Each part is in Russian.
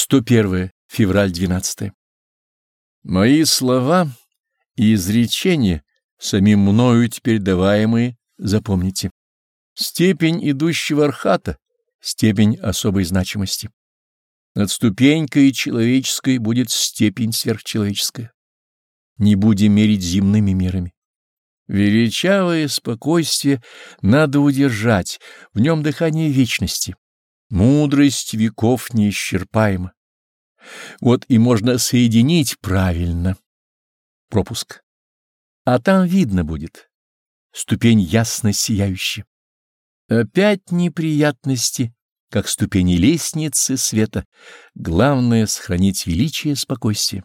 101 февраль 12. Мои слова и изречения, самим мною теперь даваемые, запомните. Степень идущего архата — степень особой значимости. Над ступенькой человеческой будет степень сверхчеловеческая. Не будем мерить земными мерами. Величавое спокойствие надо удержать, в нем дыхание вечности. Мудрость веков неисчерпаема. Вот и можно соединить правильно. Пропуск. А там видно будет. Ступень ясно сияющая. Опять неприятности, как ступени лестницы света. Главное — сохранить величие спокойствие.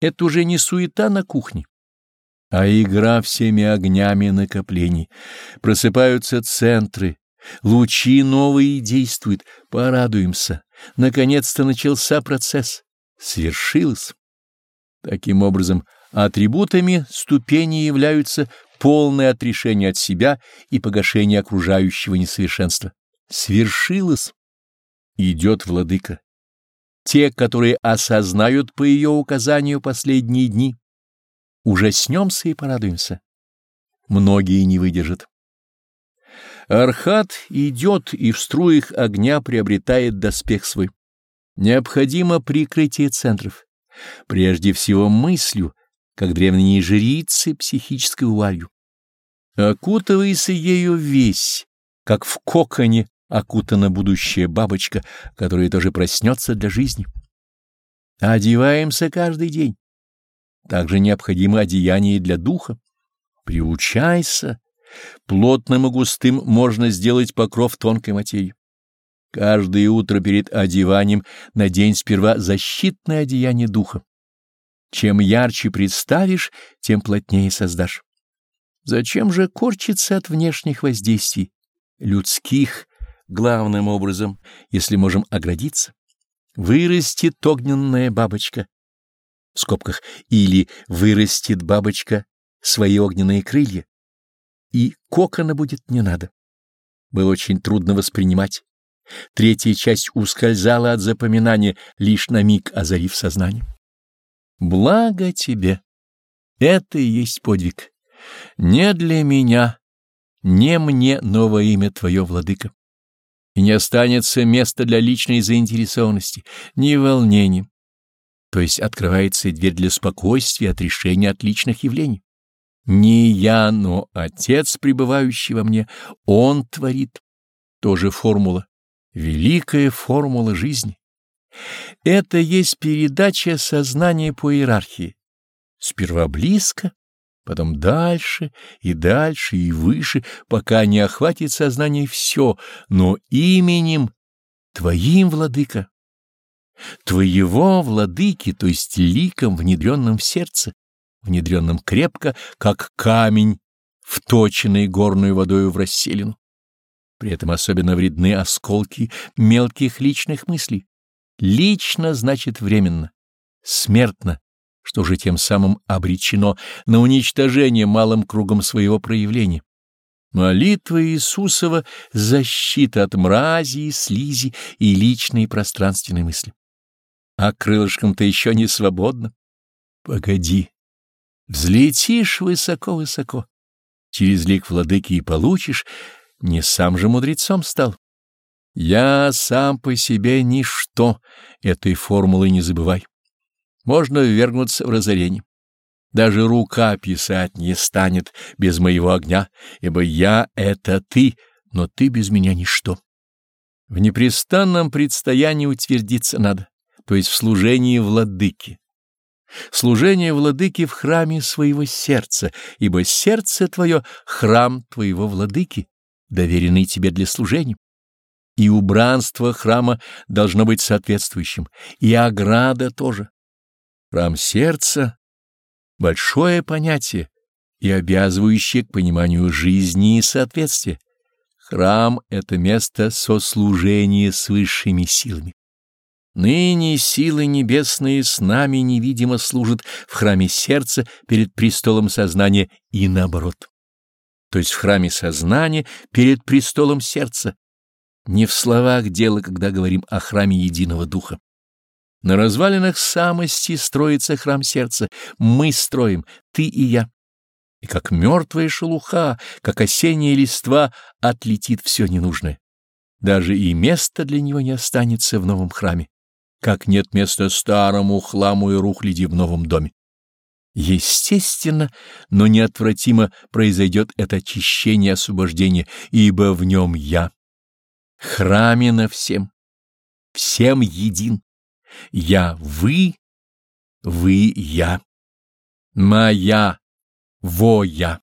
Это уже не суета на кухне, а игра всеми огнями накоплений. Просыпаются центры, лучи новые действуют, порадуемся. Наконец-то начался процесс, свершилось. Таким образом, атрибутами ступени являются полное отрешение от себя и погашение окружающего несовершенства. Свершилось. Идет владыка. Те, которые осознают по ее указанию последние дни, ужаснемся и порадуемся. Многие не выдержат. Архат идет и в струях огня приобретает доспех свой. Необходимо прикрытие центров, прежде всего мыслью, как древние жрицы психической вуалью. Окутывайся ею весь, как в коконе окутана будущая бабочка, которая тоже проснется для жизни. Одеваемся каждый день. Также необходимо одеяние для духа. Приучайся. Плотным и густым можно сделать покров тонкой материи. Каждое утро перед одеванием надень сперва защитное одеяние духа. Чем ярче представишь, тем плотнее создашь. Зачем же корчиться от внешних воздействий, людских, главным образом, если можем оградиться? Вырастет огненная бабочка, в скобках, или вырастет бабочка свои огненные крылья, и кокона будет не надо. Было очень трудно воспринимать. Третья часть ускользала от запоминания, лишь на миг озарив сознание. Благо тебе! Это и есть подвиг. Не для меня, не мне новое имя твое, владыка. И не останется места для личной заинтересованности, ни волнений, то есть открывается дверь для спокойствия от решения от личных явлений. Не я, но Отец, пребывающий во мне, Он творит. Тоже формула, великая формула жизни. Это есть передача сознания по иерархии. Сперва близко, потом дальше и дальше и выше, пока не охватит сознание все, но именем Твоим, Владыка, Твоего, владыки, то есть ликом, внедренным в сердце, внедренным крепко, как камень, вточенный горную водою в расселину. При этом особенно вредны осколки мелких личных мыслей. Лично значит временно, смертно, что же тем самым обречено на уничтожение малым кругом своего проявления. Молитва Иисусова — защита от мрази и слизи и личной и пространственной мысли а крылышком-то еще не свободно. Погоди, взлетишь высоко-высоко, через лик владыки и получишь, не сам же мудрецом стал. Я сам по себе ничто, этой формулы не забывай. Можно ввергнуться в разорение. Даже рука писать не станет без моего огня, ибо я — это ты, но ты без меня ничто. В непрестанном предстоянии утвердиться надо то есть в служении владыки. Служение владыки в храме своего сердца, ибо сердце твое — храм твоего владыки, доверенный тебе для служения. И убранство храма должно быть соответствующим, и ограда тоже. Храм сердца — большое понятие и обязывающее к пониманию жизни и соответствия. Храм — это место сослужения с высшими силами. Ныне силы небесные с нами невидимо служат в храме сердца перед престолом сознания и наоборот. То есть в храме сознания перед престолом сердца. Не в словах дело, когда говорим о храме единого духа. На развалинах самости строится храм сердца. Мы строим, ты и я. И как мертвая шелуха, как осенняя листва, отлетит все ненужное. Даже и места для него не останется в новом храме, как нет места старому хламу и рухляди в новом доме. Естественно, но неотвратимо произойдет это очищение и освобождение, ибо в нем я. Храме на всем, всем един. Я вы, вы я. Моя, во я.